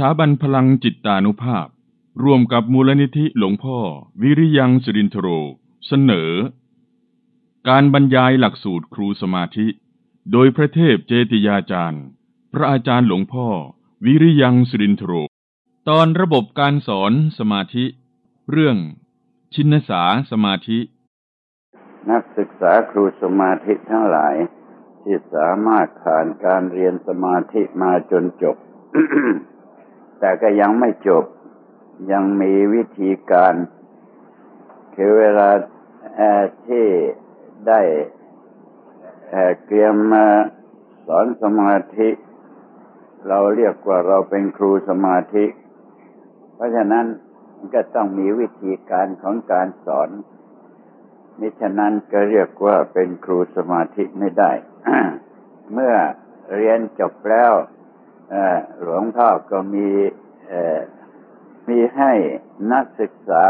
ถาบันพลังจิตตานุภาพ ร่วมกับมูลนิธิหลวงพ่อ วิริยังสุรินทโร เสนอ การบรรยายหลักสูตรครูสมาธิ โดยพระเทพเจติยาจารย์ พระอาจารย์หลวงพ่อ วิริยังสุรินทโร ตอนระบบการสอนสมาธิ เรื่อง ชินสาสมาธิ นักศึกษาครูสมาธิทั้งหลาย ที่สามารถผ่านการเรียนสมาธิมาจนจบ แต่ก็ยังไม่จบ ยังมีวิธีการ คือเวลาที่ได้เตรียมมาสอนสมาธิ เราเรียกว่าเราเป็นครูสมาธิ เพราะฉะนั้นก็ต้องมีวิธีการของการสอนมิฉะนั้นก็เรียกว่าเป็นครูสมาธิไม่ได้ เมื่อเรียนจบแล้ว หลวงพ่อก็มีมีให้นักศึกษา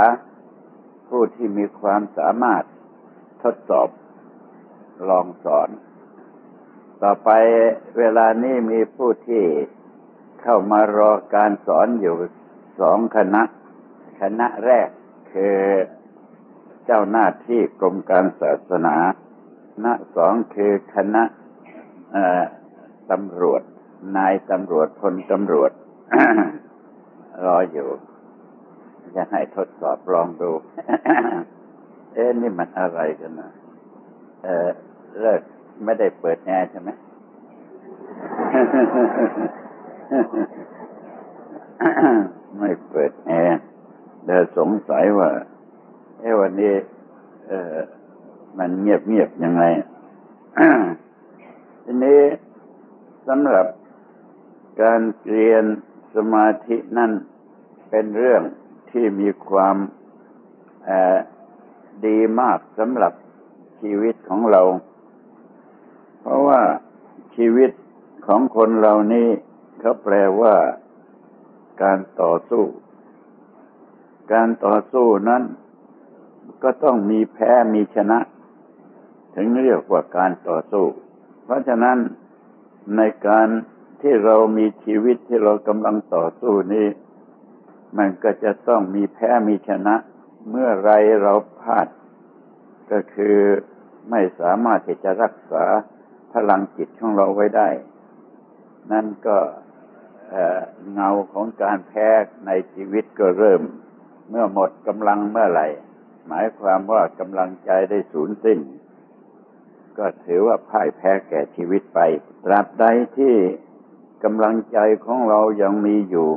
ผู้ที่มีความสามารถทดสอบลองสอน ต่อไปเวลานี้มีผู้ที่เข้ามารอการสอนอยู่สองคณะ คณะแรกคือเจ้าหน้าที่กรมการศาสนา คณะสองคือคณะตำรวจ นายตำรวจพลตำรวจ รออยู่ จะให้ทดสอบลองดู เอ๊ะนี่มันอะไรกันนะเออเลิกไม่ได้เปิดแอร์ใช่ไหมไม่เปิดแอร์เดี๋ยวสงสัยว่าเอ้วันนี้ เออมันเงียบเงียบยังไงทีนี้สำหรับ การเรียนสมาธินั่นเป็นเรื่องที่มีความดีมากสำหรับชีวิตของเรา เพราะว่าชีวิตของคนเรานี่เขาแปลว่าการต่อสู้ การต่อสู้นั้น ก็ต้องมีแพ้มีชนะ ถึงเรียกว่าการต่อสู้ เพราะฉะนั้นในการ ที่เรามีชีวิตที่เรากำลังต่อสู้นี้ มันก็จะต้องมีแพ้มีชนะ เมื่อไรเราพลาด ก็คือไม่สามารถที่จะรักษาพลังจิตของเราไว้ได้ นั่นก็เงาของการแพ้ในชีวิตก็เริ่ม เมื่อหมดกำลังเมื่อไหร่ หมายความว่ากำลังใจได้สูญสิ้น ก็ถือว่าพ่ายแพ้แก่ชีวิตไป ตราบใดที่ กำลังใจของเรายังมีอยู่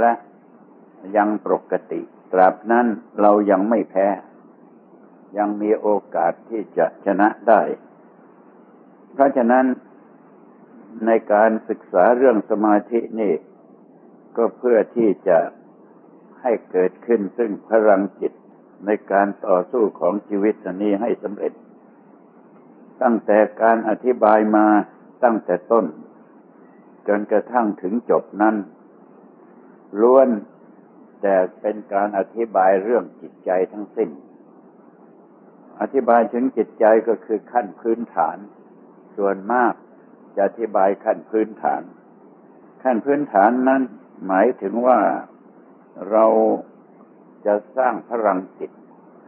และยังปกติ ตราบนั้นเรายังไม่แพ้ ยังมีโอกาสที่จะชนะได้ เพราะฉะนั้นในการศึกษาเรื่องสมาธินี่ ก็เพื่อที่จะให้เกิดขึ้นซึ่งพลังจิตในการต่อสู้ของชีวิตนี้ให้สำเร็จ ตั้งแต่การอธิบายมาตั้งแต่ต้น จนกระทั่งถึงจบนั้นล้วนแต่เป็นการอธิบายเรื่องจิตใจทั้งสิ้น อธิบายถึงจิตใจก็คือขั้นพื้นฐาน ส่วนมากจะอธิบายขั้นพื้นฐาน ขั้นพื้นฐานนั้นหมายถึงว่าเราจะสร้างพลังจิต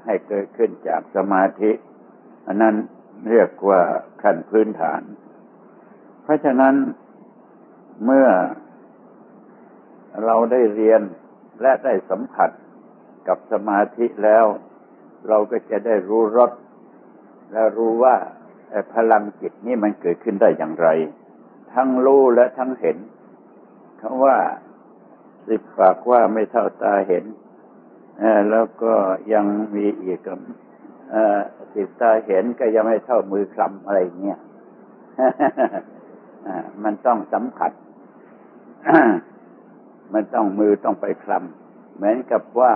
ให้เกิดขึ้นจากสมาธิ อันนั้นเรียกว่าขั้นพื้นฐาน เพราะฉะนั้น เมื่อเราได้เรียนและได้สัมผัสกับสมาธิแล้ว เราก็จะได้รู้รสและรู้ว่าพลังจิตนี่มันเกิดขึ้นได้อย่างไร ทั้งรู้และทั้งเห็นคำว่าสิบปากว่าไม่เท่าตาเห็นแล้วก็ยังมีอีกติดตาเห็นก็ยังไม่เท่ามือคลำอะไรเงี้ยมันต้องสัมผัส มันต้องมือต้องไปคลำเหมือนกับว่า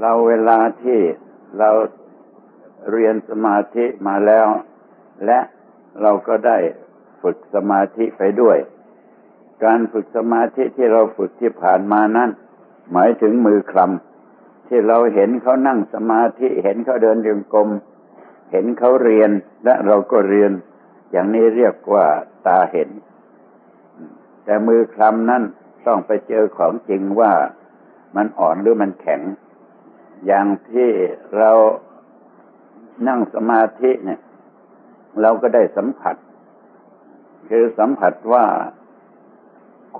เราเวลาที่เราเรียนสมาธิมาแล้ว และเราก็ได้ฝึกสมาธิไปด้วย การฝึกสมาธิที่เราฝึกที่ผ่านมานั้น หมายถึงมือคลำที่เราเห็นเขานั่งสมาธิเห็นเขาเดินเรียงกลมเห็นเขาเรียนและเราก็เรียน อย่างนี้เรียกว่าตาเห็น แต่มือคลำนั้นต้องไปเจอของจริงว่ามันอ่อนหรือมันแข็ง อย่างที่เรานั่งสมาธิเนี่ย เราก็ได้สัมผัส คือสัมผัสว่า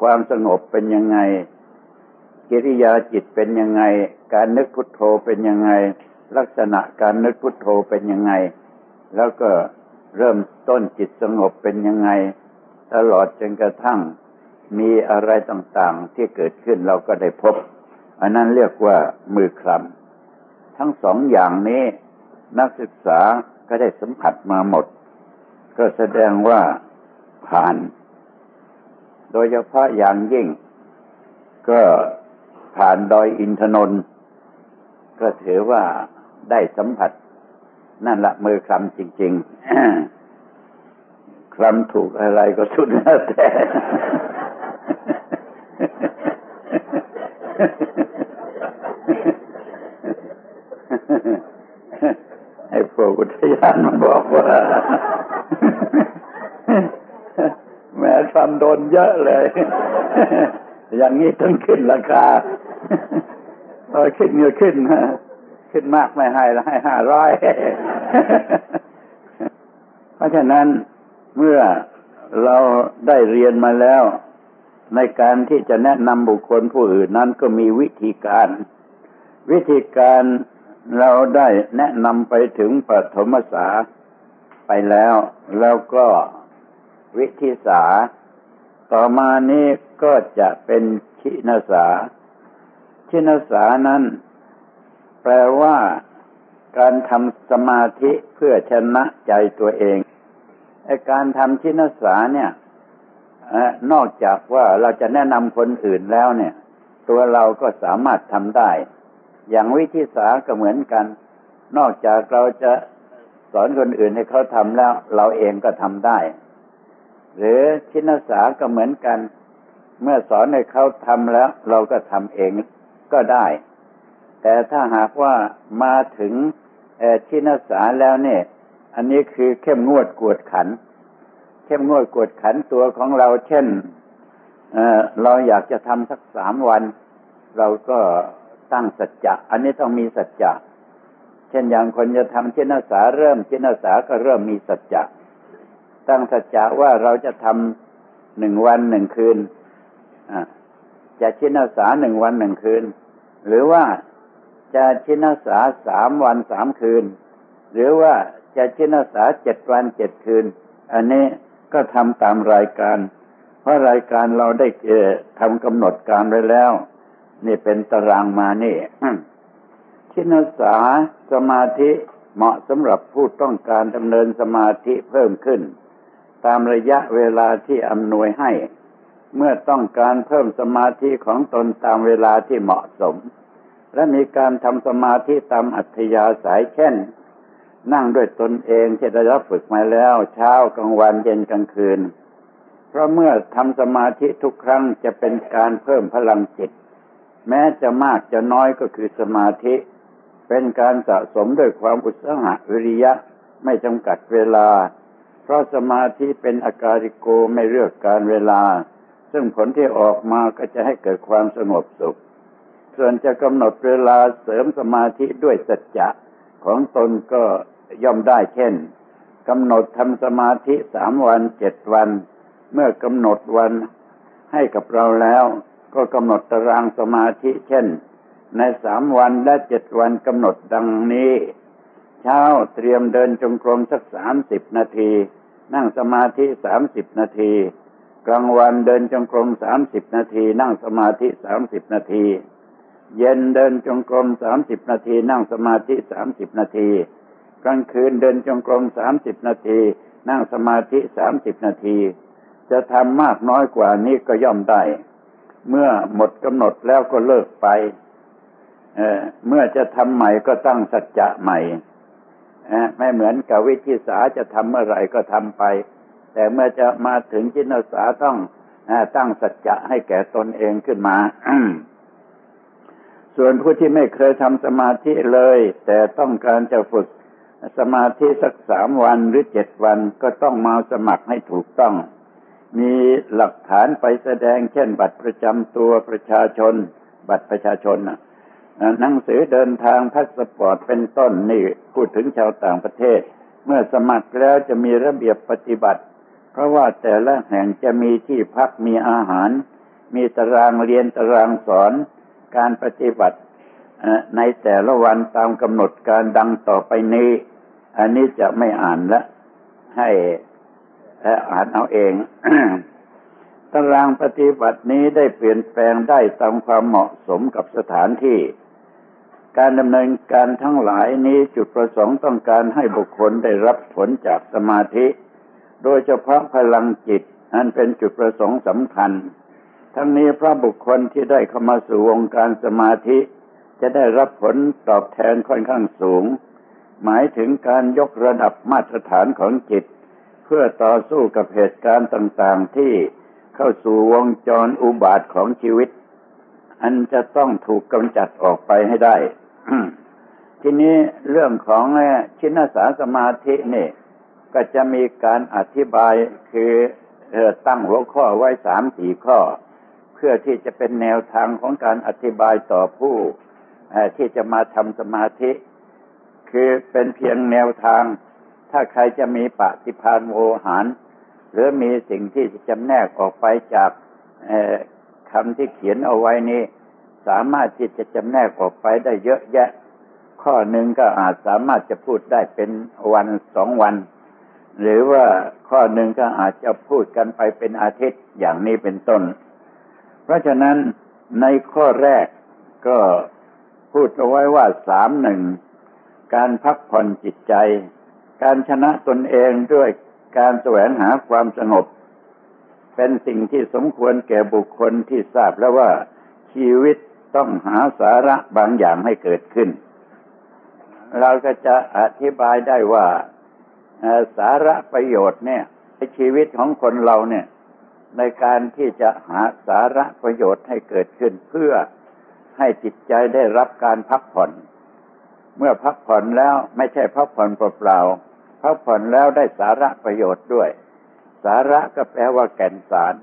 ความสงบเป็นยังไง กิริยาจิตเป็นยังไง การนึกพุทโธเป็นยังไง ลักษณะการนึกพุทโธเป็นยังไง แล้วก็เริ่มต้นจิตสงบเป็นยังไง ตลอดจนกระทั่ง มีอะไรต่างๆที่เกิดขึ้นเราก็ได้พบ อันนั้นเรียกว่ามือคลำทั้งสองอย่างนี้นักศึกษาก็ได้สัมผัสมาหมด ก็แสดงว่าผ่าน โดยเฉพาะอย่างยิ่ง ก็ผ่านดอยอินทนนท์ก็ถือว่าได้สัมผัส นั่นละมือคลำจริง ๆคลำถูกอะไรก็สุดแล้วแต่ไอ้พวกอุทยานมันบอกว่า แม้ทำโดน เยอะเลย อย่างนี้ต้องขึ้นราคาพอขึ้นเงินขึ้นฮะขึ้นมากไม่ให้แล้วให้ห้าร้อยเพราะฉะนั้นเมื่อเราได้เรียนมาแล้ว ในการที่จะแนะนำบุคคลผู้อื่นนั้นก็มีวิธีการ วิธีการเราได้แนะนำไปถึงปฐมสาไปแล้ว แล้วก็วิธีสา ต่อมานี้ก็จะเป็นชินสา ชินสานั้น แปลว่าการทำสมาธิเพื่อชนะใจตัวเองไอการทำชินสาเนี่ยนอกจากว่าเราจะแนะนำคนอื่นแล้วเนี่ย ตัวเราก็สามารถทำได้ อย่างวิธีสาก็เหมือนกัน นอกจากเราจะสอนคนอื่นให้เขาทำแล้ว เราเองก็ทำได้ หรือชินสาก็เหมือนกัน เมื่อสอนให้เขาทำแล้ว เราก็ทำเองก็ได้ แต่ถ้าหากว่ามาถึงชินสาแล้วเนี่ย อันนี้คือเข้มงวดกวดขัน เข้มงวดกวดขันตัวของเรา เช่นเเราอยากจะทำสักสามวัน เราก็ตั้งสัจจะ อันนี้ต้องมีสัจจะ เช่นอย่างคนจะทำชินสาเริ่มชินสาก็เริ่มมีสัจจะ ตั้งสัจจะว่าเราจะทำหนึ่งวันหนึ่งคืนจะชินสาหนึ่งวันหนึ่งคืน หรือว่าจะชินสาสามวันสามคืน หรือว่าจะชินสาเจ็ดวันเจ็ดคืน อันนี้ก็ทำตามรายการ เพราะรายการเราได้เอทำกำหนดการไว้แล้ว นี่เป็นตารางมานี่ชินสาสมาธิเหมาะสำหรับผู้ต้องการดำเนินสมาธิเพิ่มขึ้น ตามระยะเวลาที่อำนวยให้ เมื่อต้องการเพิ่มสมาธิของตนตามเวลาที่เหมาะสม และมีการทำสมาธิตามอัธยาศัยเช่น นั่งด้วยตนเองที่ได้รับฝึกมาแล้ว เช้ากลางวันเย็นกลางคืน เพราะเมื่อทำสมาธิทุกครั้งจะเป็นการเพิ่มพลังจิต แม้จะมากจะน้อยก็คือสมาธิ เป็นการสะสมด้วยความอุตสาหะวิริยะไม่จำกัดเวลา เพราะสมาธิเป็นอาการิโกไม่เลือกการเวลา ซึ่งผลที่ออกมาก็จะให้เกิดความสงบสุข ส่วนจะกำหนดเวลาเสริมสมาธิด้วยสัจจะของตนก็ย่อมได้เช่นกำหนดทำสมาธิสามวันเจ็ดวัน เมื่อกำหนดวันให้กับเราแล้ว ก็กำหนดตารางสมาธิเช่น ในสามวันและเจ็ดวันกำหนดดังนี้ เช้าเตรียมเดินจงกรมสักสามสิบนาที นั่งสมาธิสามสิบนาที กลางวันเดินจงกรมสามสิบนาที นั่งสมาธิสามสิบนาที เย็นเดินจงกรมสามสิบนาที นั่งสมาธิสามสิบนาที กลางคืนเดินจงกรมสามสิบนาที นั่งสมาธิสามสิบนาที จะทำมากน้อยกว่านี้ก็ย่อมได้ เมื่อหมดกำหนดแล้วก็เลิกไปเเมื่อจะทำใหม่ก็ตั้งสัจจะใหม่ ไม่เหมือนกับวิธีสาจะทำเมื่อไหร่ก็ทำไป แต่เมื่อจะมาถึงจินสาต้องตั้งสัจจะให้แก่ตนเองขึ้นมาส่วนผู้ที่ไม่เคยทำสมาธิเลย แต่ต้องการจะฝึกสมาธิสักสามวันหรือเจ็ดวันก็ต้องมาสมัครให้ถูกต้อง มีหลักฐานไปแสดงเช่นบัตรประจำตัวประชาชน บัตรประชาชนนะ หนังสือเดินทางพาสปอร์ตเป็นต้นนี่พูดถึงชาวต่างประเทศ เมื่อสมัครแล้วจะมีระเบียบปฏิบัติ เพราะว่าแต่ละแห่งจะมีที่พักมีอาหาร มีตารางเรียนตารางสอน การปฏิบัติในแต่ละวันตามกำหนดการดังต่อไปนี้ อันนี้จะไม่อ่านละ ให้อ่านเอาเองตารางปฏิบัตินี้ได้เปลี่ยนแปลงได้ตามความเหมาะสมกับสถานที่ การดำเนินการทั้งหลายนี้จุดประสงค์ต้องการให้บุคคลได้รับผลจากสมาธิ โดยเฉพาะพลังจิตอันเป็นจุดประสงค์สำคัญ ทั้งนี้พระบุคคลที่ได้เข้ามาสู่วงการสมาธิ จะได้รับผลตอบแทนค่อนข้างสูง หมายถึงการยกระดับมาตรฐานของจิต เพื่อต่อสู้กับเหตุการณ์ต่างๆ ที่เข้าสู่วงจรอุบาทของชีวิต อันจะต้องถูกกำจัดออกไปให้ได้ ทีนี้เรื่องของชินสาสมาธินี่ ก็จะมีการอธิบายคือตั้งหัวข้อไว้สามสี่ข้อ เพื่อที่จะเป็นแนวทางของการอธิบายต่อผู้ที่จะมาทำสมาธิ คือเป็นเพียงแนวทาง ถ้าใครจะมีปฏิพานโวหาร หรือมีสิ่งที่จะจำแนกออกไปจากคำที่เขียนเอาไว้นี้ สามารถที่จะจำแนกออกไปได้เยอะแยะ ข้อหนึ่งก็อาจสามารถจะพูดได้เป็นวันสองวัน หรือว่าข้อหนึ่งก็อาจจะพูดกันไปเป็นอาทิตย์อย่างนี้เป็นต้น เพราะฉะนั้นในข้อแรกก็พูดเอาไว้ว่าสามหนึ่งการพักผ่อนจิตใจ การชนะตนเองด้วยการแสวงหาความสงบ เป็นสิ่งที่สมควรแก่บุคคลที่ทราบแล้วว่าชีวิต ต้องหาสาระบางอย่างให้เกิดขึ้น เราก็จะอธิบายได้ว่าสาระประโยชน์เนี่ยในชีวิตของคนเราเนี่ย ในการที่จะหาสาระประโยชน์ให้เกิดขึ้น เพื่อให้จิตใจได้รับการพักผ่อน เมื่อพักผ่อนแล้วไม่ใช่พักผ่อนเปล่าๆพักผ่อนแล้วได้สาระประโยชน์ด้วย สาระก็แปลว่าแก่นสาร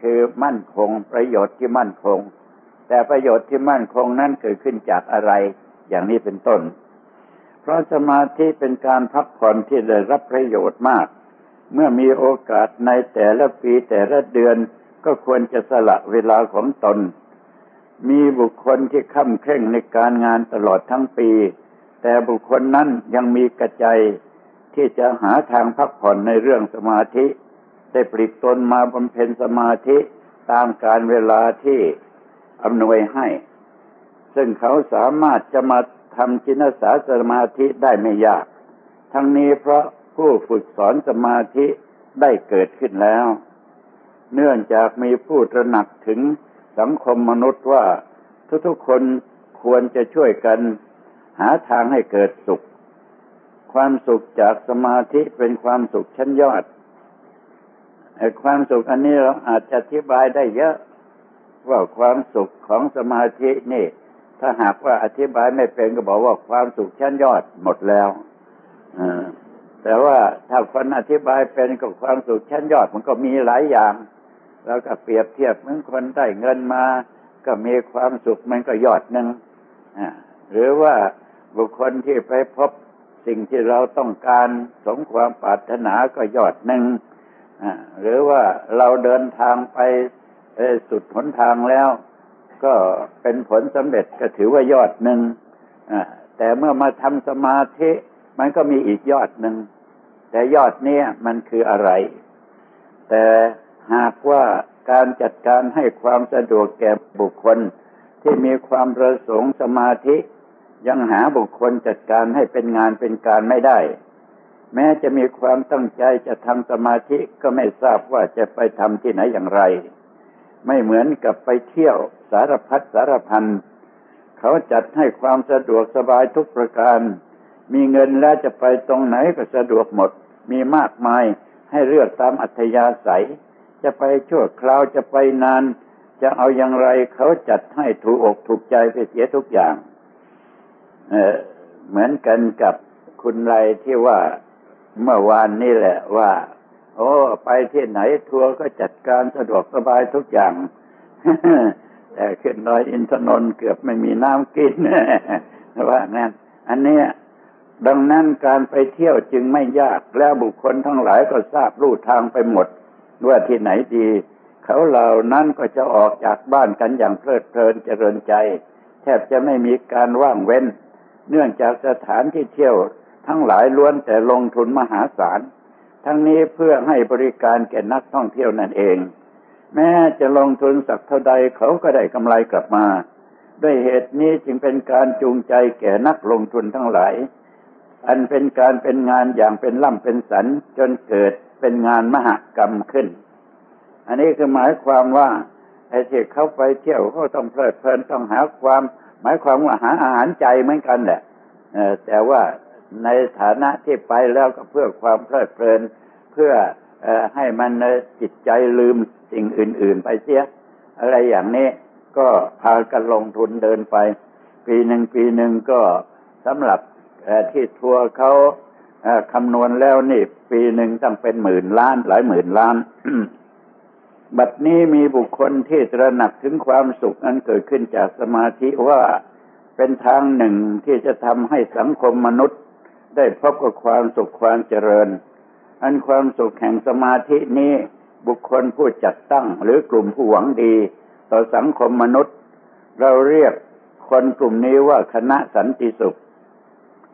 คือมั่นคงประโยชน์ที่มั่นคง แต่ประโยชน์ที่มั่นคงนั้นเกิดขึ้นจากอะไร อย่างนี้เป็นต้น เพราะสมาธิเป็นการพักผ่อนที่ได้รับประโยชน์มาก เมื่อมีโอกาสในแต่ละปีแต่ละเดือนก็ควรจะสละเวลาของตน มีบุคคลที่ค่ำเคร่งในการงานตลอดทั้งปี แต่บุคคลนั้นยังมีกระใจที่จะหาทางพักผ่อนในเรื่องสมาธิ ได้ปลีกตนมาบำเพ็ญสมาธิตามการเวลาที่ อำนวยให้ ซึ่งเขาสามารถจะมาทำจินสาสมาธิได้ไม่ยาก ทั้งนี้เพราะผู้ฝึกสอนสมาธิได้เกิดขึ้นแล้ว เนื่องจากมีผู้ตระหนักถึงสังคมมนุษย์ว่าทุกๆคนควรจะช่วยกันหาทางให้เกิดสุข ความสุขจากสมาธิเป็นความสุขชั้นยอด ความสุขอันนี้เราอาจจะอธิบายได้เยอะ ว่าความสุขของสมาธินี่ ถ้าหากว่าอธิบายไม่เป็นก็บอกว่าความสุขชั้นยอดหมดแล้วแต่ว่าถ้าคนอธิบายเป็นก็ความสุขชั้นยอดมันก็มีหลายอย่างเราก็เปรียบเทียบเหมือนคนได้เงินมา ก็มีความสุขมันก็ยอดหนึ่งหรือว่าบุคคลที่ไปพบสิ่งที่เราต้องการสมความปรารถนาก็ยอดหนึ่งหรือว่าเราเดินทางไป สุดหนทางแล้ว ก็เป็นผลสำเร็จก็ถือว่ายอดหนึ่งแต่เมื่อมาทำสมาธิ มันก็มีอีกยอดหนึ่ง แต่ยอดนี้มันคืออะไร แต่หากว่าการจัดการให้ความสะดวกแก่บุคคลที่มีความประสงค์สมาธิ ยังหาบุคคลจัดการให้เป็นงานเป็นการไม่ได้ แม้จะมีความตั้งใจจะทำสมาธิก็ไม่ทราบว่าจะไปทำที่ไหนอย่างไร ไม่เหมือนกับไปเที่ยวสารพัดสารพัน เขาจัดให้ความสะดวกสบายทุกประการ มีเงินแล้วจะไปตรงไหนก็สะดวกหมด มีมากมายให้เลือกตามอัธยาศัย จะไปชั่วคราวจะไปนาน จะเอาอย่างไรเขาจัดให้ถูกอกถูกใจไปเสียทุกอย่างเหมือนกันกับคุณไรที่ว่าเมื่อวานนี่แหละว่า โอ้ไปที่ไหนทัวร์ก็จัดการสะดวกสบายทุกอย่างแต่ขึ้นดอยอินทนนท์เกือบไม่มีน้ำกินว่างั้นอันเนี้ยดังนั้นการไปเที่ยวจึงไม่ยากแล้วบุคคลทั้งหลายก็ทราบรูทางไปหมด ว่าที่ไหนดี เขาเหล่านั้นก็จะออกจากบ้านกันอย่างเพลิดเพลินเจริญใจ แทบจะไม่มีการว่างเว้น เนื่องจากสถานที่เที่ยวทั้งหลายล้วนแต่ลงทุนมหาศาล ทั้งนี้เพื่อให้บริการแก่นักท่องเที่ยวนั่นเอง แม้จะลงทุนสักเท่าใดเขาก็ได้กำไรกลับมา ด้วยเหตุนี้จึงเป็นการจูงใจแก่นักลงทุนทั้งหลาย อันเป็นการเป็นงานอย่างเป็นล่ำเป็นสันจนเกิดเป็นงานมหกรรมขึ้น อันนี้คือหมายความว่าไอ้ที่เขาไปเที่ยวเขาต้องเพลิดเพลินต้องหาความ หมายความว่าหาอาหารใจเหมือนกันแหละแต่ว่า ในฐานะที่ไปแล้วก็เพื่อความเพลิดเพลิน เพื่ออให้มันจิตใจลืมสิ่งอื่น ๆ ไปเสีย อะไรอย่างนี้ก็พากันลงทุนเดินไป ปีหนึ่งปีหนึ่งก็สำหรับที่ทัวร์เขาคำนวณแล้วนี่ปีหนึ่งต้องเป็นหมื่นล้าน หลายหมื่นล้านบัดนี้มีบุคคลที่ตระหนักถึงความสุขนั้นเกิดขึ้นจากสมาธิว่าเป็นทางหนึ่งที่จะทำให้สังคมมนุษย์ ได้พบกับความสุขความเจริญ อันความสุขแห่งสมาธินี้บุคคลผู้จัดตั้งหรือกลุ่มผู้หวังดี ต่อสังคมมนุษย์ เราเรียกคนกลุ่มนี้ว่าคณะสันติสุข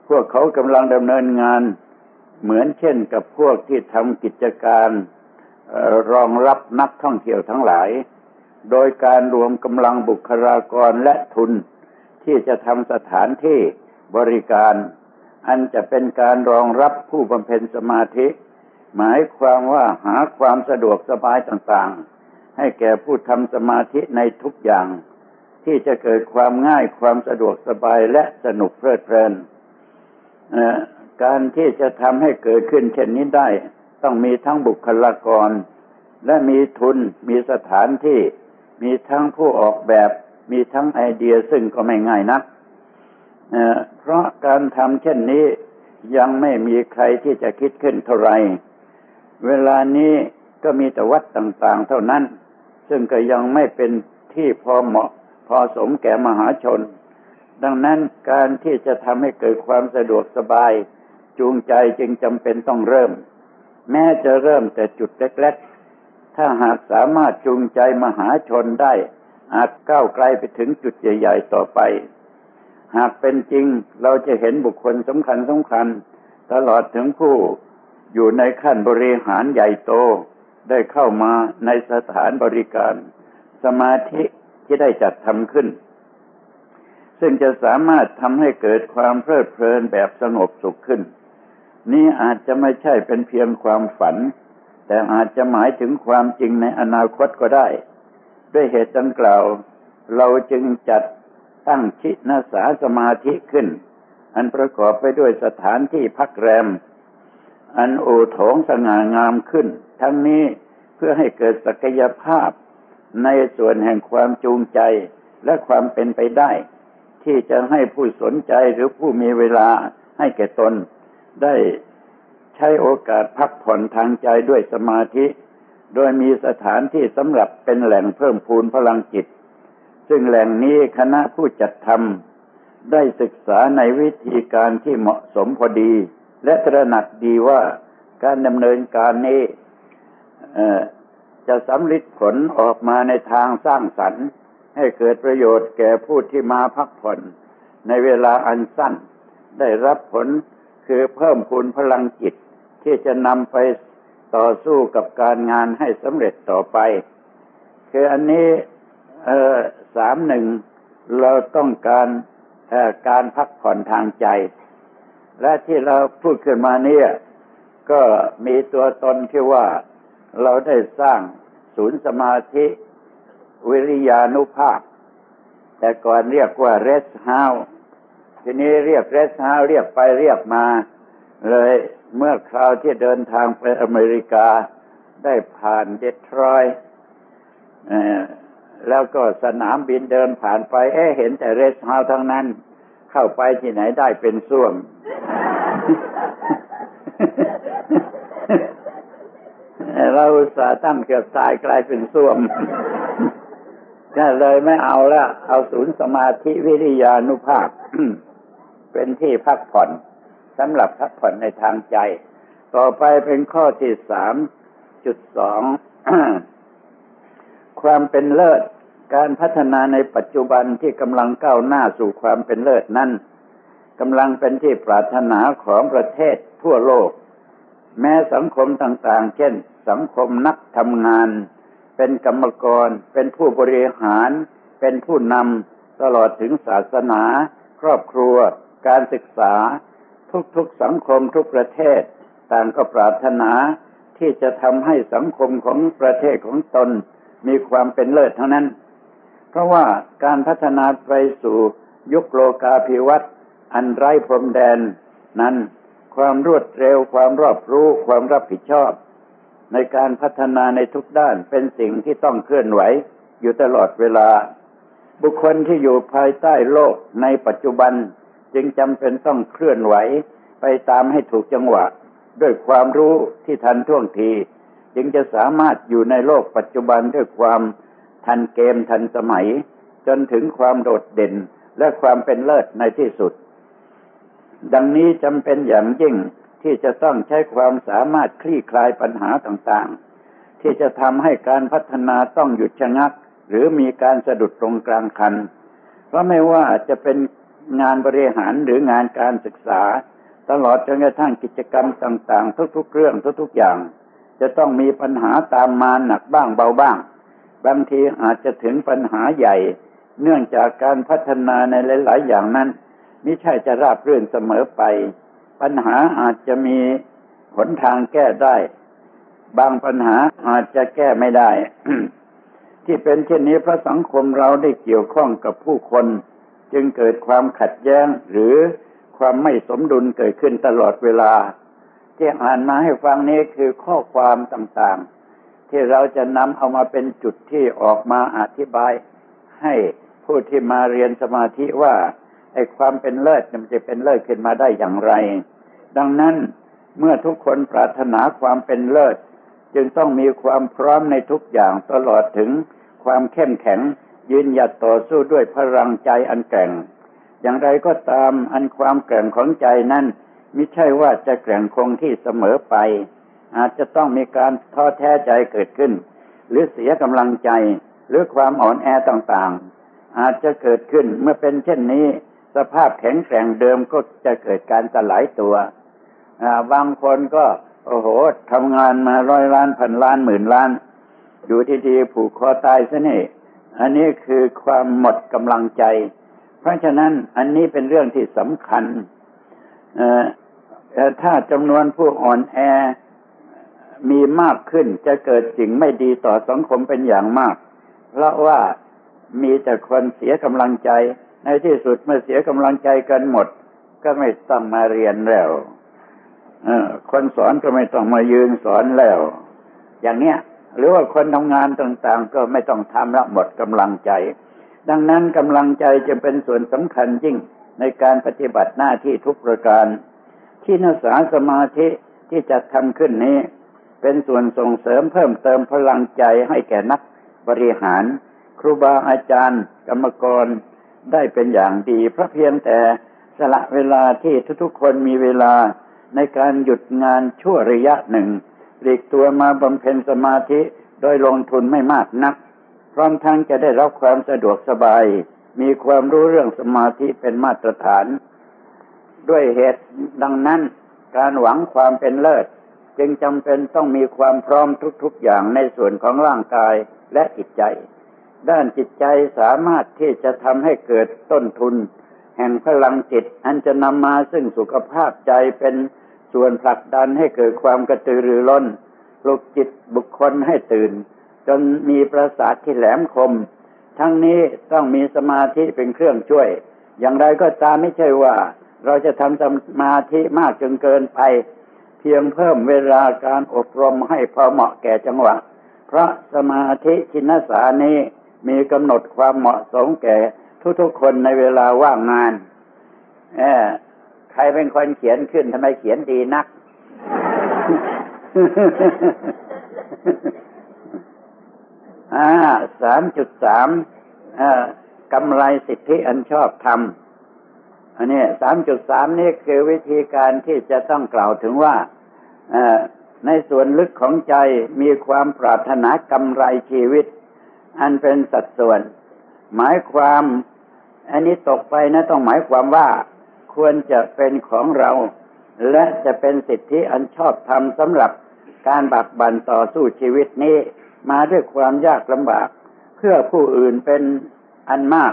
พวกเขากำลังดำเนินงาน เหมือนเช่นกับพวกที่ทำกิจการรองรับนักท่องเที่ยวทั้งหลาย โดยการรวมกำลังบุคลากรและทุน ที่จะทำสถานที่บริการ อันจะเป็นการรองรับผู้บำเพ็ญสมาธิ หมายความว่าหาความสะดวกสบายต่างๆ ให้แก่ผู้ทำสมาธิในทุกอย่าง ที่จะเกิดความง่ายความสะดวกสบายและสนุกเพลิดเพลิน การที่จะทำให้เกิดขึ้นเช่นนี้ได้ ต้องมีทั้งบุคลากร และมีทุนมีสถานที่ มีทั้งผู้ออกแบบ มีทั้งไอเดียซึ่งก็ไม่ง่ายนัก เพราะการทำเช่นนี้ยังไม่มีใครที่จะคิดขึ้นเท่าไร เวลานี้ก็มีแต่วัดต่างๆ เท่านั้น ซึ่งก็ยังไม่เป็นที่พอเหมาะพอสมแก่มหาชน ดังนั้นการที่จะทำให้เกิดความสะดวกสบาย จูงใจจึงจำเป็นต้องเริ่ม แม้จะเริ่มแต่จุดเล็กๆ ถ้าหากสามารถจูงใจมหาชนได้ อาจก้าวไกลไปถึงจุดใหญ่ ๆ ต่อไป หากเป็นจริงเราจะเห็นบุคคลสำคัญสำคัญ ตลอดถึงผู้อยู่ในขั้นบริหารใหญ่โตได้เข้ามาในสถานบริการ สมาธิที่ได้จัดทำขึ้น ซึ่งจะสามารถทำให้เกิดความเพลิดเพลินแบบสงบสุขขึ้น นี้อาจจะไม่ใช่เป็นเพียงความฝัน แต่อาจจะหมายถึงความจริงในอนาคตก็ได้ ด้วยเหตุดังกล่าว เราจึงจัด ตั้งชินาสาสมาธิขึ้น อันประกอบไปด้วยสถานที่พักแรม อันโอโถงสง่างามขึ้น ทั้งนี้เพื่อให้เกิดศักยภาพ ในส่วนแห่งความจูงใจและความเป็นไปได้ ที่จะให้ผู้สนใจหรือผู้มีเวลาให้แก่ตน ได้ใช้โอกาสพักผ่อนทางใจด้วยสมาธิ โดยมีสถานที่สำหรับเป็นแหล่งเพิ่มพูนพลังจิต ซึ่งแหล่งนี้คณะผู้จัดทำได้ศึกษาในวิธีการที่เหมาะสมพอดี และตระหนักดีว่าการดำเนินการนี้จะสำลิดผลออกมาในทางสร้างสรรค์ ให้เกิดประโยชน์แก่ผู้ที่มาพักผ่อน ในเวลาอันสั้น ได้รับผลคือเพิ่มพูนพลังจิต ที่จะนำไปต่อสู้กับการงานให้สำเร็จต่อไป คืออันนี้ สามหนึ่งเราต้องการการพักผ่อนทางใจ และที่เราพูดขึ้นมาเนี่ยก็มีตัวตนที่ว่าเราได้สร้างศูนย์สมาธิ วิริยานุภาพ แต่ก่อนเรียกว่าเรสเฮาทีนี้เรียกเรสเฮาเรียกไปเรียกมา เลยเมื่อคราวที่เดินทางไปอเมริกาได้ผ่านเดทรอย แล้วก็สนามบินเดินผ่านไป เอ๊เห็นแต่เรสเฮาทั้งนั้น เข้าไปที่ไหนได้เป็นส่วงเราสาตั้งเกือบตายกลายเป็นส้วมก็เลยไม่เอาละเอาศูนย์สมาธิวิริยานุภาพ เป็นที่พักผ่อนสำหรับพักผ่อนในทางใจ ต่อไปเป็นข้อที่สามจุดสอง ความเป็นเลิศ การพัฒนาในปัจจุบันที่กำลังก้าวหน้าสู่ความเป็นเลิศนั้นกำลังเป็นที่ปรารถนาของประเทศทั่วโลก แม้สังคมต่างๆ เช่น สังคมนักทำงาน เป็นกรรมกร เป็นผู้บริหาร เป็นผู้นำตลอดถึงศาสนา ครอบครัว การศึกษา ทุกๆสังคมทุกประเทศ ต่างก็ปรารถนาที่จะทำให้สังคมของประเทศของตน มีความเป็นเลิศเท่านั้น เพราะว่าการพัฒนาไปสู่ยุคโลกาภิวัตน์อันไร้พรมแดนนั้น ความรวดเร็วความรอบรู้ความรับผิดชอบ ในการพัฒนาในทุกด้านเป็นสิ่งที่ต้องเคลื่อนไหวอยู่ตลอดเวลา บุคคลที่อยู่ภายใต้โลกในปัจจุบันจึงจำเป็นต้องเคลื่อนไหวไปตามให้ถูกจังหวะ ด้วยความรู้ที่ทันท่วงที จึงจะสามารถอยู่ในโลกปัจจุบันด้วยความทันเกมทันสมัย จนถึงความโดดเด่นและความเป็นเลิศในที่สุด ดังนี้จำเป็นอย่างยิ่งที่จะต้องใช้ความสามารถคลี่คลายปัญหาต่างๆ ที่จะทำให้การพัฒนาต้องหยุดชะงัก หรือมีการสะดุดตรงกลางคัน เพราะไม่ว่าจะเป็นงานบริหารหรืองานการศึกษา ตลอดจนกระทั่งกิจกรรมต่างๆ ทุกๆเรื่องทุกๆอย่าง จะต้องมีปัญหาตามมาหนักบ้างเบาบ้าง บางทีอาจจะถึงปัญหาใหญ่ เนื่องจากการพัฒนาในหลาย ๆ อย่างนั้นไมิใช่จะราบรื่นเสมอไป ปัญหาอาจจะมีหนทางแก้ได้ บางปัญหาอาจจะแก้ไม่ได้ ที่เป็นเช่นนี้เพราะสังคมเราได้เกี่ยวข้องกับผู้คน จึงเกิดความขัดแย้งหรือความไม่สมดุลเกิดขึ้นตลอดเวลา ที่อ่านมาให้ฟังนี้คือข้อความต่างๆ ที่เราจะนำเอามาเป็นจุดที่ออกมาอธิบาย ให้ผู้ที่มาเรียนสมาธิว่าไอ้ความเป็นเลิศมันจะเป็นเลิศขึ้นมาได้อย่างไร ดังนั้นเมื่อทุกคนปรารถนาความเป็นเลิศ จึงต้องมีความพร้อมในทุกอย่างตลอดถึงความเข้มแข็ง ยืนหยัดต่อสู้ด้วยพลังใจอันแกร่ง อย่างไรก็ตามอันความแกร่งของใจนั้น ม่ใช่ว่าจะแกร่งคงที่เสมอไป อาจจะต้องมีการท้อแท้ใจเกิดขึ้น หรือเสียกำลังใจ หรือความอ่อนแอต่างๆ อาจจะเกิดขึ้นเมื่อเป็นเช่นนี้ สภาพแข็งแกร่งเดิมก็จะเกิดการสลายตัวบางคนก็ โอ้โหทำงานมาร้อยล้านพันล้านหมื่นล้าน อยู่ที่ๆผูกคอตายซะนี่อันนี้คือความหมดกำลังใจ เพราะฉะนั้นอันนี้เป็นเรื่องที่สำคัญ ถ้าจำนวนผู้อ่อนแอมีมากขึ้นจะเกิดสิ่งไม่ดีต่อสังคมเป็นอย่างมาก เพราะว่ามีแต่คนเสียกำลังใจ ในที่สุดเมื่อเสียกำลังใจกันหมด ก็ไม่ต้องมาเรียนแล้วคนสอนก็ไม่ต้องมายืนสอนแล้ว อย่างเนี้ย หรือว่าคนทำงานต่างๆ ก็ไม่ต้องทำละหมดกำลังใจ ดังนั้นกำลังใจจะเป็นส่วนสำคัญยิ่งในการปฏิบัติหน้าที่ทุกประการ ที่นักษาสมาธิที่จะทำขึ้นนี้ เป็นส่วนส่งเสริมเพิ่มเติมพลังใจให้แก่นักบริหาร ครูบาอาจารย์ กรรมกรได้เป็นอย่างดีเพราะเพียงแต่สละเวลาที่ทุกๆคนมีเวลาในการหยุดงานชั่วระยะหนึ่งหลีกตัวมาบำเพ็ญสมาธิโดยลงทุนไม่มากนัก พร้อมทั้งจะได้รับความสะดวกสบาย มีความรู้เรื่องสมาธิเป็นมาตรฐาน ด้วยเหตุดังนั้น การหวังความเป็นเลิศ จึงจำเป็นต้องมีความพร้อมทุกๆอย่างในส่วนของร่างกายและจิตใจ ด้านจิตใจสามารถที่จะทำให้เกิดต้นทุน แห่งพลังจิต อันจะนำมาซึ่งสุขภาพใจเป็นส่วนผลักดันให้เกิดความกระตือรือร้นปลุกจิตบุคคลให้ตื่น จนมีประสาทที่แหลมคม ทั้งนี้ต้องมีสมาธิเป็นเครื่องช่วย อย่างไรก็ตามไม่ใช่ว่า เราจะทำสมาธิมากจนเกินไป เพียงเพิ่มเวลาการอบรมให้พอเหมาะแก่จังหวะ เพราะสมาธิชินสานี้มีกำหนดความเหมาะสมแก่ทุกๆคนในเวลาว่างงานเออใครเป็นคนเขียนขึ้นทำไมเขียนดีนัก อ่าสามจุดสามกำไรสิทธิอันชอบธรรม อันนี้สามจุดสามนี่คือวิธีการที่จะต้องกล่าวถึงว่าในส่วนลึกของใจมีความปรารถนากำไรชีวิต อันเป็นสัดส่วน หมายความอันนี้ตกไปนะต้องหมายความว่าควรจะเป็นของเรา และจะเป็นสิทธิอันชอบธรรมสำหรับการบักบันต่อสู้ชีวิตนี้ มาด้วยความยากลำบาก เพื่อผู้อื่นเป็นอันมาก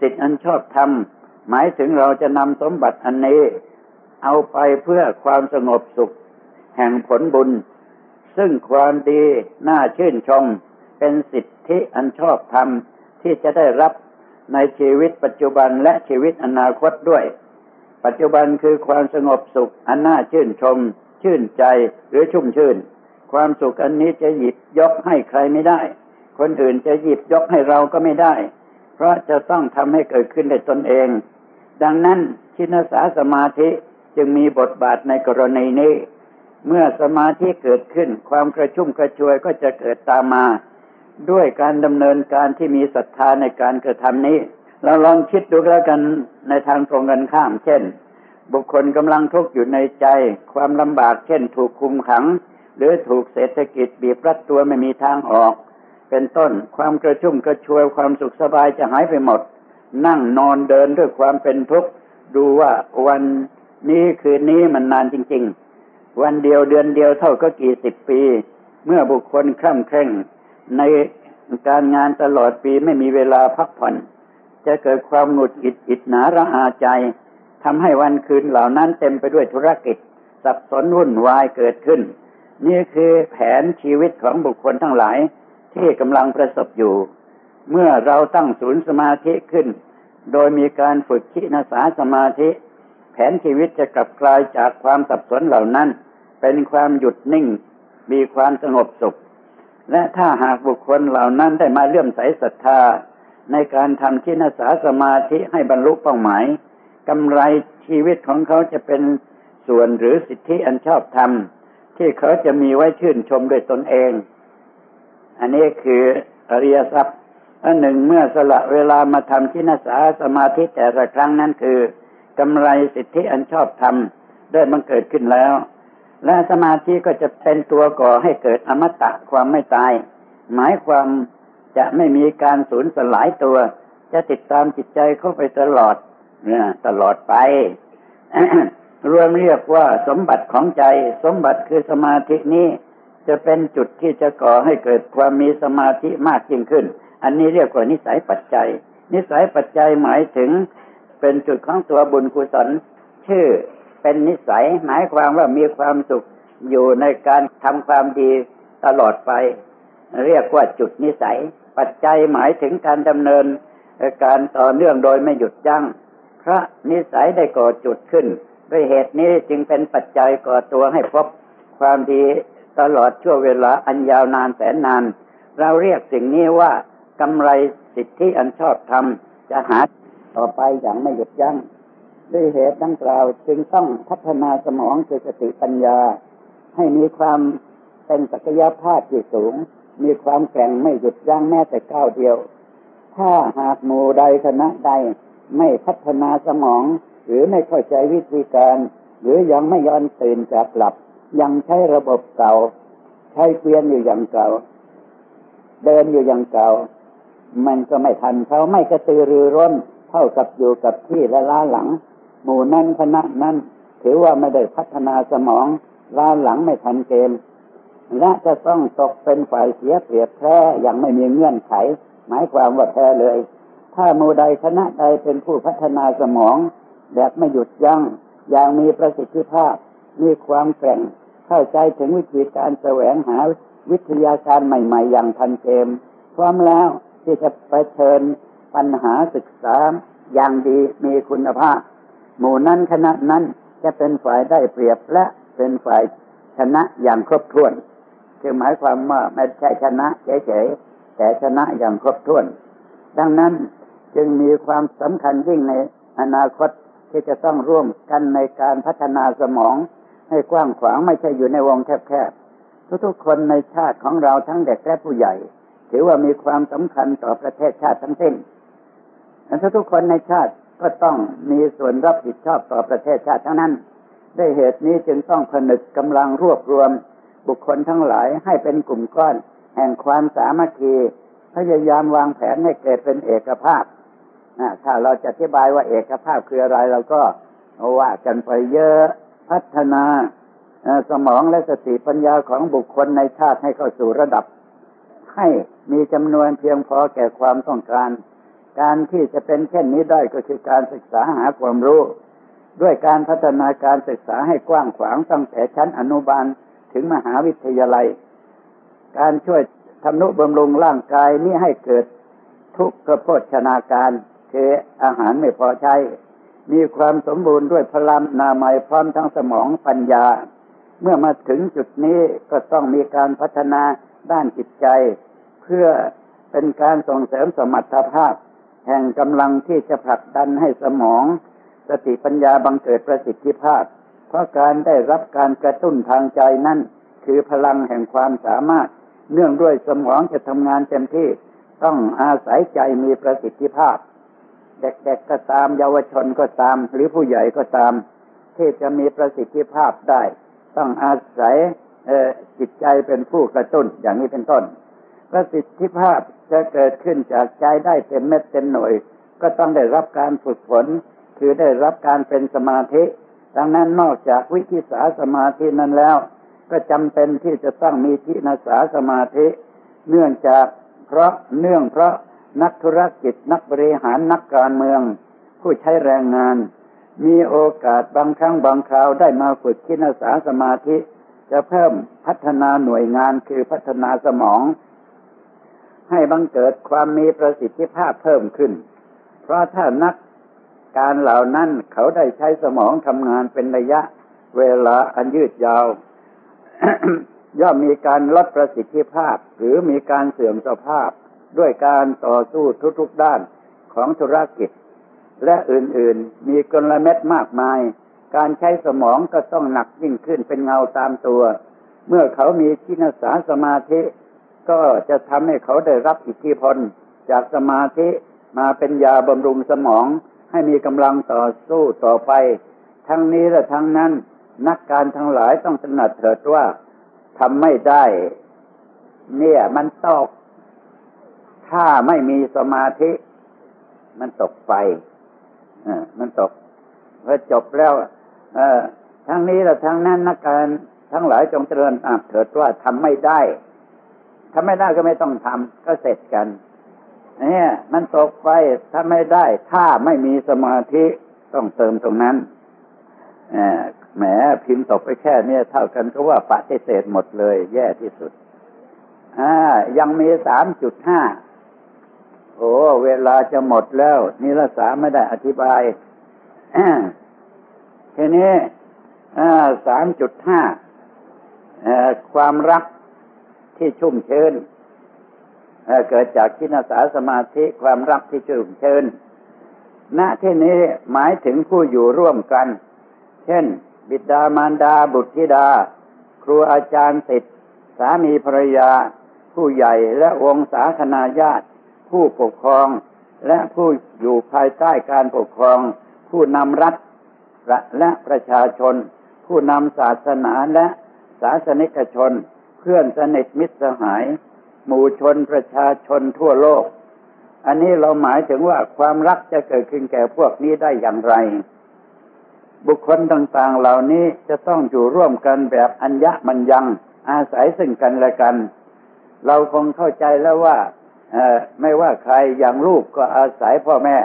สิทธิอันชอบธรรม หมายถึงเราจะนำสมบัติอันนี้ เอาไปเพื่อความสงบสุข แห่งผลบุญ ซึ่งความดีน่าชื่นชม เป็นสิทธิอันชอบธรรมที่จะได้รับในชีวิตปัจจุบันและชีวิตอนาคตด้วย ปัจจุบันคือความสงบสุขอันน่าชื่นชม ชื่นใจหรือชุ่มชื่น ความสุขอันนี้จะหยิบยกให้ใครไม่ได้ คนอื่นจะหยิบยกให้เราก็ไม่ได้ เพราะจะต้องทำให้เกิดขึ้นในตนเอง ดังนั้นชินสาสมาธิจึงมีบทบาทในกรณีนี้ เมื่อสมาธิเกิดขึ้นความกระชุ่มกระชวยก็จะเกิดตามมา ด้วยการดำเนินการที่มีศรัทธาในการกระทำนี้ เราลองคิดดูแล้วกันในทางตรงกันข้าม เช่น บุคคลกำลังทุกข์อยู่ในใจ ความลำบากเช่น ถูกคุมขัง หรือถูกเศรษฐกิจบีบรัดตัวไม่มีทางออก เป็นต้นความกระชุ่มกระชวยความสุขสบายจะหายไปหมด นั่งนอนเดินด้วยความเป็นทุกข์ดูว่าวันนี้คืนนี้มันนานจริง ๆ วันเดียวเดือนเดียวเท่าก็กี่สิบปี เมื่อบุคคลคล่ำเคร่ง ในการงานตลอดปีไม่มีเวลาพักผ่อน จะเกิดความหงุดหงิดอิดหนาระอาใจทำให้วันคืนเหล่านั้นเต็มไปด้วยธุรกิจ สับสนวุ่นวายเกิดขึ้น นี่คือแผนชีวิตของบุคคลทั้งหลายที่กำลังประสบอยู่ เมื่อเราตั้งศูนย์สมาธิขึ้น โดยมีการฝึกขีนาสาสมาธิ แผนชีวิตจะกลับกลายจากความสับสนเหล่านั้น เป็นความหยุดนิ่ง มีความสงบสุข และถ้าหากบุคคลเหล่านั้นได้มาเลื่อมใสศรัทธา ในการทำขีนาสาสมาธิให้บรรลุเป้าหมายกำไรชีวิตของเขาจะเป็นส่วนหรือสิทธิอันชอบธรรมที่เขาจะมีไว้ชื่นชมด้วยตนเอง อันนี้คืออริยทรัพย์ อันหนึ่งเมื่อสละเวลามาทำทินาสาสมาธิแต่ละครั้งนั้นคือกำไรสิทธิอันชอบธรรมได้บังเกิดขึ้นแล้ว และสมาธิก็จะเป็นตัวก่อให้เกิดอมตะความไม่ตาย หมายความจะไม่มีการสูญสลายตัว จะติดตามจิตใจเข้าไปตลอดเนี่ยตลอดไปรวมเรียกว่าสมบัติของใจ สมบัติคือสมาธินี้ จะเป็นจุดที่จะก่อให้เกิดความมีสมาธิมากยิ่งขึ้น อันนี้เรียกว่านิสัยปัจจัย นิสัยปัจจัยหมายถึงเป็นจุดของตัวบุญกุศล ชื่อเป็นนิสัยหมายความว่ามีความสุขอยู่ในการทำความดีตลอดไป เรียกว่าจุดนิสัย ปัจจัยหมายถึงการดำเนิน การต่อเนื่องโดยไม่หยุดยัง้งพระนิสัยได้ก่อจุดขึ้นด้วยเหตุนี้จึงเป็นปัจจัยก่อตัวให้พบความดีตลอดชั่วเวลาอันยาวนานแสนนาน เราเรียกสิ่งนี้ว่า กำไรสิทธิอันชอบธรรมจะหาต่อไปอย่างไม่หยุดยัง้งด้วยเหตุดังกล่าวจึงต้องพัฒนาสมองคือสติปัญญา ให้มีความเป็นศักยภาพที่สูง มีความแข็งไม่หยุดยั้งแม้แต่ก้าวเดียว ถ้าหากหมู่ใดคณะใดไม่พัฒนาสมอง หรือไม่เข้าใจวิธีการ หรือยังไม่ยอนตื่นจากหลับ ยังใช้ระบบเก่า ใช้เกวียนอยู่อย่างเก่า เดินอยู่อย่างเก่า มันก็ไม่ทันเขาไม่กระตือรือร้น เท่ากับอยู่กับที่และล้าหลัง หมู่นั้นคณะนั้นถือว่าไม่ได้พัฒนาสมองล้าหลังไม่ทันเกมและจะต้องตกเป็นฝ่ายเสียเปรียบแพ้อย่างไม่มีเงื่อนไข หมายความว่าแพ้เลย ถ้าหมู่ใดคณะใดเป็นผู้พัฒนาสมอง แบบไม่หยุดยัง้งอย่างมีประสิทธิภาพ มีความแข็งเข้าใจถึงวิธีการแสวงหาวิทยาการใหม่ ๆ อย่างทันเกมพร้อมแล้ว ที่จะไปเชิญปัญหาศึกษาอย่างดีมีคุณภาพ หมู่นั้นคณะนั้นจะเป็นฝ่ายได้เปรียบและเป็นฝ่ายชนะอย่างครบถ้วนคือหมายความว่าไม่ใช่ชนะเฉยๆแต่ชนะอย่างครบถ้วน ดังนั้นจึงมีความสำคัญยิ่งในอนาคตที่จะต้องร่วมกันในการพัฒนาสมอง ให้กว้างขวางไม่ใช่อยู่ในวงแคบๆทุกๆคนในชาติของเราทั้งเด็กและผู้ใหญ่ ถือว่ามีความสำคัญต่อประเทศชาติทั้งสิ้นนั้นทุกคนในชาติก็ต้องมีส่วนรับผิดชอบต่อประเทศชาติทั้งนั้น ด้วยเหตุนี้จึงต้องผนึกกำลังรวบรวม บุคคลทั้งหลายให้เป็นกลุ่มก้อน แห่งความสามัคคีพยายามวางแผนให้เกิดเป็นเอกภาพถ้าเราจะอธิบายว่าเอกภาพคืออะไรเราก็ว่ากันไปเยอะพัฒนาสมองและสติปัญญาของบุคคลในชาติให้เข้าสู่ระดับ ให้มีจำนวนเพียงพอแก่ความต้องการ การที่จะเป็นเช่นนี้ได้ก็คือการศึกษาหาความรู้ ด้วยการพัฒนาการศึกษาให้กว้างขวางตั้งแต่ชั้นอนุบาลถึงมหาวิทยาลัย การช่วยทำนุบำรุงร่างกายนี้ให้เกิดทุกขโภชนาการคืออาหารไม่พอใช้ มีความสมบูรณ์ด้วยพลังนามัยพร้อมทั้งสมองปัญญา เมื่อมาถึงจุดนี้ก็ต้องมีการพัฒนาด้านจิตใจ พื่อเป็นการส่งเสริมสมรรถภาพ แห่งกำลังที่จะผลักดันให้สมอง สติปัญญาบังเกิดประสิทธิภาพ เพราะการได้รับการกระตุ้นทางใจนั่นคือพลังแห่งความสามารถ เนื่องด้วยสมองจะทำงานเต็มที่ ต้องอาศัยใจมีประสิทธิภาพ เด็กๆก็ตามเยาวชนก็ตาม หรือผู้ใหญ่ก็ตาม ที่จะมีประสิทธิภาพได้ ต้องอาศัยจิตใจเป็นผู้กระตุ้นอย่างนี้เป็นต้น ประสิทธิภาพจะเกิดขึ้นจากใจได้เต็มเม็ดเต็มหน่วย ก็ต้องได้รับการฝึกฝน คือได้รับการเป็นสมาธิ ดังนั้นนอกจากวิธิสาสมาธินั้นแล้ว ก็จำเป็นที่จะต้องมีทินาสาสมาธิ เนื่องจากเพราะเนื่องเพราะนักธุรกิจนักบริหารนักการเมือง ผู้ใช้แรงงาน มีโอกาสบางครั้งบางคราวได้มาฝึกคินาสาสมาธิ จะเพิ่มพัฒนาหน่วยงานคือพัฒนาสมอง ให้บังเกิดความมีประสิทธิภาพเพิ่มขึ้น เพราะถ้านักการเหล่านั้นเขาได้ใช้สมองทำงานเป็นระยะเวลาอันยืดยาว ย่อมมีการลดประสิทธิภาพ หรือมีการเสื่อมสภาพ ด้วยการต่อสู้ทุกๆด้านของธุรกิจ และอื่นๆ มีกลเม็ดมากมาย การใช้สมองก็ต้องหนักยิ่งขึ้นเป็นเงาตามตัว เมื่อเขามีกินสาสมาธิ ก็จะทำให้เขาได้รับอิทธิพล จากสมาธิมาเป็นยาบำรุงสมอง ให้มีกำลังต่อสู้ต่อไป ทั้งนี้และทั้งนั้น นักการทั้งหลายต้องตระหนักเถิดว่าทำไม่ได้ เนี่ยมันตก ถ้าไม่มีสมาธิ มันตกไปอมันตกพอจบแล้ว เออทั้งนี้และทั้งนั้นนักการทั้งหลายจงเจริญอาบเถิดว่าทำไม่ได้ ทำไม่ได้ก็ไม่ต้องทำก็เสร็จกันเนี่ยมันตกไปถ้าไม่ได้ ถ้าไม่มีสมาธิต้องเติมตรงนั้นแหมพิมพ์ตกไปแค่เนี้ยเท่ากันก็ว่าปฏิเสธหมดเลย แย่ที่สุดอยังมีสามจุดห้าโอ้เวลาจะหมดแล้วนิรสาไม่ได้อธิบายทีนี้สามจุดห้าความรัก ที่ชุ่มชื้นเกิดจากกินสาสมาธิความรักที่ชุ่มชื้นณที่นี้หมายถึงผู้อยู่ร่วมกัน เช่น บิดามารดาบุตรธิดา ครูอาจารย์ติดสามีภรรยา ผู้ใหญ่และวงศาคณาญาติ ผู้ปกครอง และผู้อยู่ภายใต้การปกครอง ผู้นำรัฐและประชาชน ผู้นำศาสนาและศาสนิกชน เพื่อนสนิทมิตรสหาย หมู่ชนประชาชนทั่วโลก อันนี้เราหมายถึงว่าความรักจะเกิดขึ้นแก่พวกนี้ได้อย่างไร บุคคลต่างๆ เหล่านี้จะต้องอยู่ร่วมกันแบบอัญญะมันยัง อาศัยซึ่งกันและกัน เราคงเข้าใจแล้วว่าไม่ว่าใครอย่างลูกก็อาศัยพ่อแม่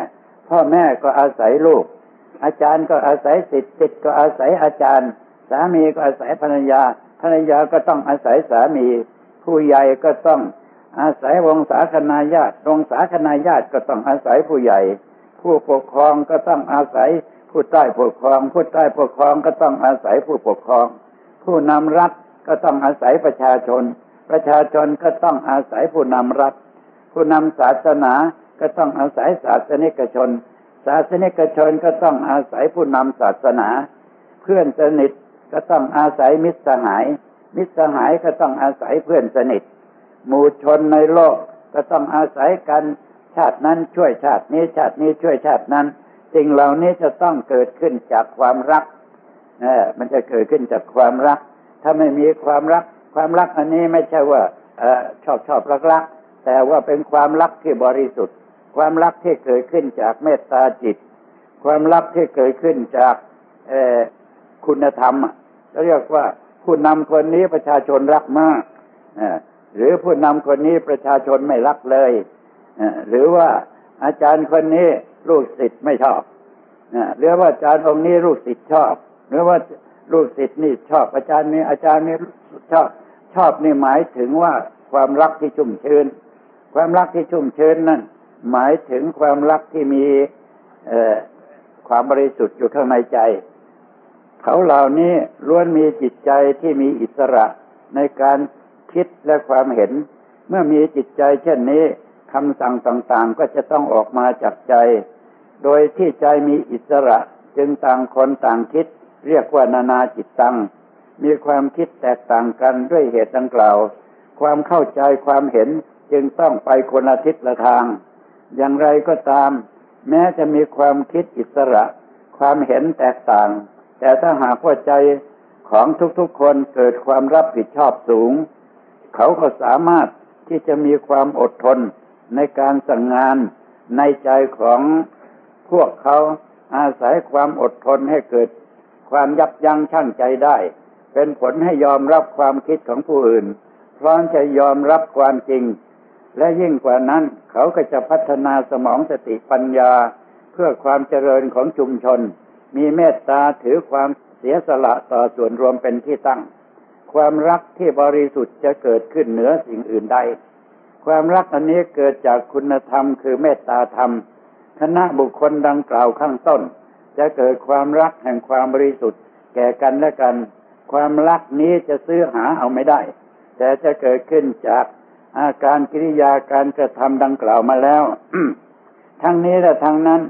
พ่อแม่ก็อาศัยลูก อาจารย์ก็อาศัยสิทธิ์สิทธิ์ก็อาศัยอาจารย์ สามีก็อาศัยภรรยา ภรรยาก็ต้องอาศัยสามี ผู้ใหญ่ก็ต้องอาศัยวงศาคณาญาติวงศาคณาญาติก็ต้องอาศัยผู้ใหญ่ ผู้ปกครองก็ต้องอาศัยผู้ใต้ปกครอง ผู้ใต้ปกครองก็ต้องอาศัยผู้ปกครอง ผู้นำรัฐก็ต้องอาศัยประชาชน ประชาชนก็ต้องอาศัยผู้นำรัฐ ผู้นำศาสนาก็ต้องอาศัยศาสนิกชน ศาสนิกชนก็ต้องอาศัยผู้นำศาสนา เพื่อนสนิท ก็ต้องอาศัยมิตรสหาย มิตรสหายก็ต้องอาศัยเพื่อนสนิท หมู่ชนในโลกก็ต้องอาศัยกันชาตินั้นช่วยชาตินี้ชาตินี้ช่วยชาตินั้นสิ่งเหล่านี้จะต้องเกิดขึ้นจากความรักเออมันจะเกิดขึ้นจากความรัก ถ้าไม่มีความรัก ความรักอันนี้ไม่ใช่ว่าอชอบชอบรักรักแต่ว่าเป็นความรักที่บริสุทธิ์ ความรักที่เกิดขึ้นจากเมตตาจิต ความรักที่เกิดขึ้นจากคุณธรรม เรียกว่าผู้นำคนนี้ประชาชนรักมากหรือผู้นำคนนี้ประชาชนไม่รักเลยหรือว่าอาจารย์คนนี้ลูกศิษย์ไม่ชอบหรือว่าอาจารย์องค์นี้ลูกศิษย์ชอบ หรือว่าลูกศิษย์นี่ชอบ อาจารย์นี้อาจารย์นี้ชอบชอบนี่หมายถึงว่าความรักที่ชุ่มชื้น ความรักที่ชุ่มชื้นนั่นหมายถึงความรักที่มีความบริสุทธิ์อยู่ข้างในใจ เขาเหล่านี้ล้วนมีจิตใจที่มีอิสระในการคิดและความเห็น เมื่อมีจิตใจเช่นนี้คำสั่งต่างๆ ก็จะต้องออกมาจากใจ โดยที่ใจมีอิสระจึงต่างคนต่างคิด เรียกว่านานาจิตตัง มีความคิดแตกต่างกันด้วยเหตุดังกล่าว ความเข้าใจความเห็นจึงต้องไปคนละทิศละทาง อย่างไรก็ตาม แม้จะมีความคิดอิสระ ความเห็นแตกต่าง แต่ถ้าหากว่าใจของทุกๆคนเกิดความรับผิดชอบสูง เขาก็สามารถที่จะมีความอดทนในการสั่งงานในใจของพวกเขาอาศัยความอดทนให้เกิด ความยับยั้งชั่งใจได้ เป็นผลให้ยอมรับความคิดของผู้อื่น พร้อมจะยอมรับความจริง และยิ่งกว่านั้น เขาก็จะพัฒนาสมองสติปัญญาเพื่อความเจริญของชุมชน มีเมตตาถือความเสียสละต่อส่วนรวมเป็นที่ตั้ง ความรักที่บริสุทธิ์จะเกิดขึ้นเหนือสิ่งอื่นใด ความรักอันนี้เกิดจากคุณธรรม คือเมตตาธรรม คณะบุคคลดังกล่าวข้างต้น จะเกิดความรักแห่งความบริสุทธิ์ แก่กันและกัน ความรักนี้จะซื้อหาเอาไม่ได้ แต่จะเกิดขึ้นจากอาการกิริยาการกระทำดังกล่าวมาแล้ว ทั้งนี้และทั้งนั้น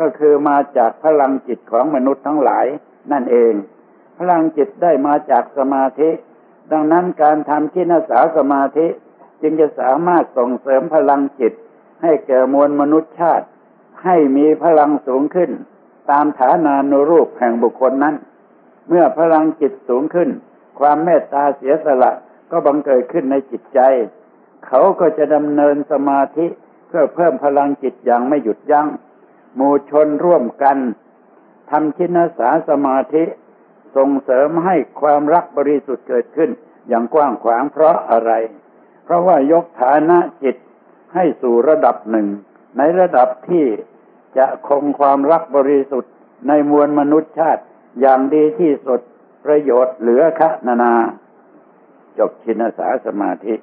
ก็คือมาจากพลังจิตของมนุษย์ทั้งหลายนั่นเอง พลังจิตได้มาจากสมาธิ ดังนั้นการทำที่นาสาสมาธิจึงจะสามารถส่งเสริมพลังจิต ให้แก่มวลมนุษยชาติ ให้มีพลังสูงขึ้น ตามฐานานุรูปแห่งบุคคลนั้น เมื่อพลังจิตสูงขึ้น ความเมตตาเสียสละก็บังเกิดขึ้นในจิตใจ เขาก็จะดำเนินสมาธิเพื่อเพิ่มพลังจิตอย่างไม่หยุดยัง้ง หมู่ชนร่วมกันทำชินสาสมาธิส่งเสริมให้ความรักบริสุทธิ์เกิดขึ้น อย่างกว้างขวางเพราะอะไร เพราะว่ายกฐานะจิตให้สู่ระดับหนึ่ง ในระดับที่จะคงความรักบริสุทธิ์ในมวลมนุษยชาติอย่างดีที่สุดประโยชน์เหลือคะนานา จบชินสาสมาธิ